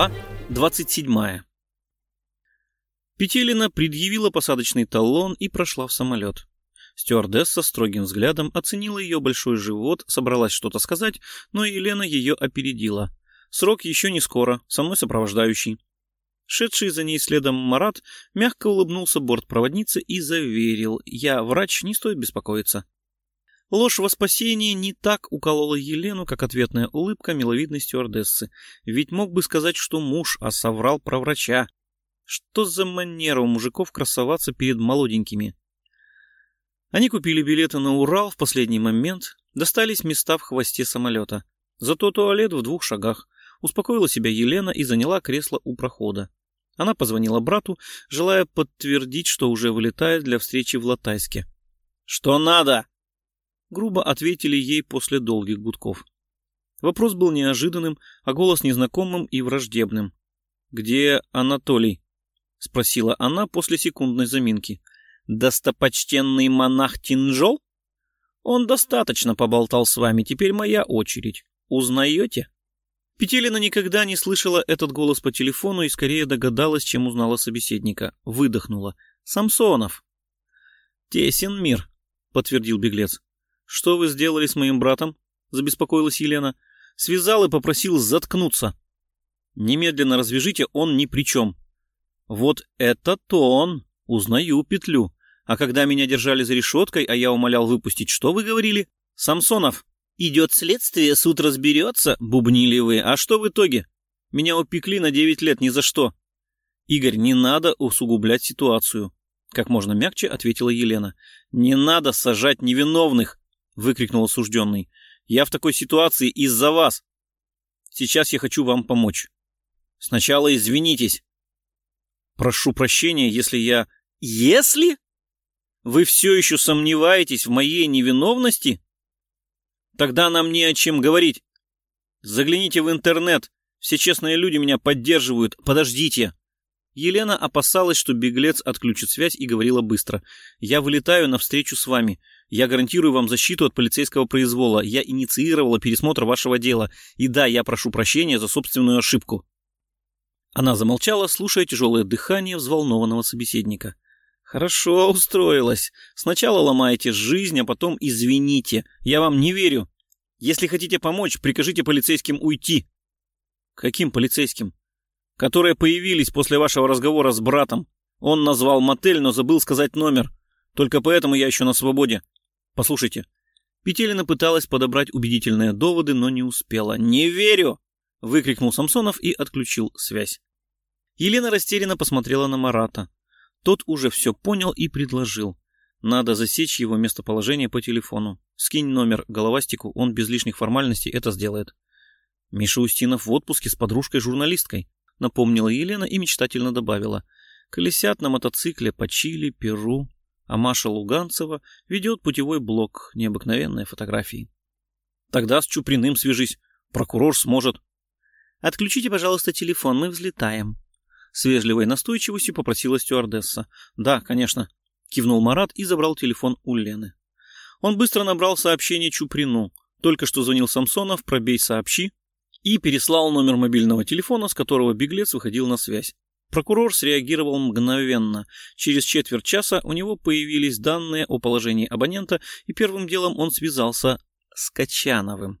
Глава 27. Петелина предъявила посадочный талон и прошла в самолет. Стюардесса строгим взглядом оценила ее большой живот, собралась что-то сказать, но Елена ее опередила. Срок еще не скоро, со мной сопровождающий. Шедший за ней следом Марат мягко улыбнулся бортпроводнице и заверил, я врач, не стоит беспокоиться. Ложь во спасение не так уколола Елену, как ответная улыбка миловидной стюардессы. Ведь мог бы сказать, что муж, а соврал про врача. Что за манера у мужиков красоваться перед молоденькими? Они купили билеты на Урал в последний момент, достались места в хвосте самолета. Зато туалет в двух шагах. Успокоила себя Елена и заняла кресло у прохода. Она позвонила брату, желая подтвердить, что уже вылетает для встречи в Латайске. «Что надо?» Грубо ответили ей после долгих гудков. Вопрос был неожиданным, а голос незнакомым и враждебным. «Где Анатолий?» — спросила она после секундной заминки. «Достопочтенный монах Тинжол? Он достаточно поболтал с вами, теперь моя очередь. Узнаете?» Петелина никогда не слышала этот голос по телефону и скорее догадалась, чем узнала собеседника. Выдохнула. «Самсонов!» «Тесен мир», — подтвердил беглец. «Что вы сделали с моим братом?» — забеспокоилась Елена. «Связал и попросил заткнуться». «Немедленно развяжите, он ни при чем». «Вот это-то он! Узнаю петлю. А когда меня держали за решеткой, а я умолял выпустить, что вы говорили? Самсонов, идет следствие, суд разберется, бубнили вы. А что в итоге? Меня упекли на девять лет ни за что». «Игорь, не надо усугублять ситуацию», — как можно мягче ответила Елена. «Не надо сажать невиновных выкрикнул осужденный. «Я в такой ситуации из-за вас. Сейчас я хочу вам помочь. Сначала извинитесь. Прошу прощения, если я... Если? Вы все еще сомневаетесь в моей невиновности? Тогда нам не о чем говорить. Загляните в интернет. Все честные люди меня поддерживают. Подождите. Елена опасалась, что беглец отключит связь и говорила быстро. «Я вылетаю навстречу с вами. Я гарантирую вам защиту от полицейского произвола. Я инициировала пересмотр вашего дела. И да, я прошу прощения за собственную ошибку». Она замолчала, слушая тяжелое дыхание взволнованного собеседника. «Хорошо устроилась. Сначала ломаете жизнь, а потом извините. Я вам не верю. Если хотите помочь, прикажите полицейским уйти». «Каким полицейским?» «Которые появились после вашего разговора с братом. Он назвал мотель, но забыл сказать номер. Только поэтому я еще на свободе. Послушайте, Петелина пыталась подобрать убедительные доводы, но не успела. «Не верю!» — выкрикнул Самсонов и отключил связь. Елена растерянно посмотрела на Марата. Тот уже все понял и предложил. Надо засечь его местоположение по телефону. Скинь номер головастику, он без лишних формальностей это сделает. Миша Устинов в отпуске с подружкой-журналисткой, напомнила Елена и мечтательно добавила. Колесят на мотоцикле по Чили, Перу, а Маша Луганцева ведет путевой блог «Необыкновенные фотографии». Тогда с Чуприным свяжись, прокурор сможет. Отключите, пожалуйста, телефон, мы взлетаем. С вежливой настойчивостью попросила стюардесса. Да, конечно, кивнул Марат и забрал телефон у Лены. Он быстро набрал сообщение Чуприну. Только что звонил Самсонов, пробей сообщи, и переслал номер мобильного телефона, с которого беглец выходил на связь. Прокурор среагировал мгновенно. Через четверть часа у него появились данные о положении абонента, и первым делом он связался с Качановым.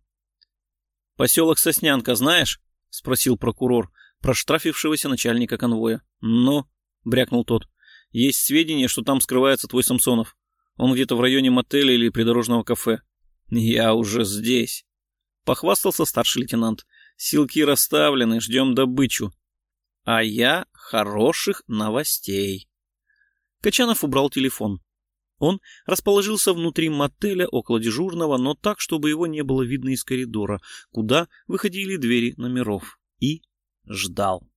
«Поселок Соснянка знаешь?» — спросил прокурор, проштрафившегося начальника конвоя. «Ну?» — брякнул тот. «Есть сведения, что там скрывается твой Самсонов. Он где-то в районе мотеля или придорожного кафе». «Я уже здесь», — похвастался старший лейтенант. «Силки расставлены, ждем добычу. А я хороших новостей. Качанов убрал телефон. Он расположился внутри мотеля около дежурного, но так, чтобы его не было видно из коридора, куда выходили двери номеров, и ждал.